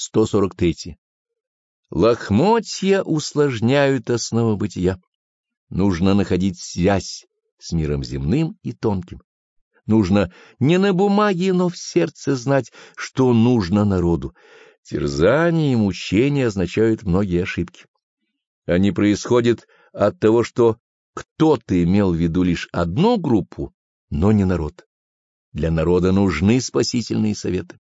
143. Лохмотья усложняют основу бытия. Нужно находить связь с миром земным и тонким. Нужно не на бумаге, но в сердце знать, что нужно народу. Терзания и мучения означают многие ошибки. Они происходят от того, что кто-то имел в виду лишь одну группу, но не народ. Для народа нужны спасительные советы.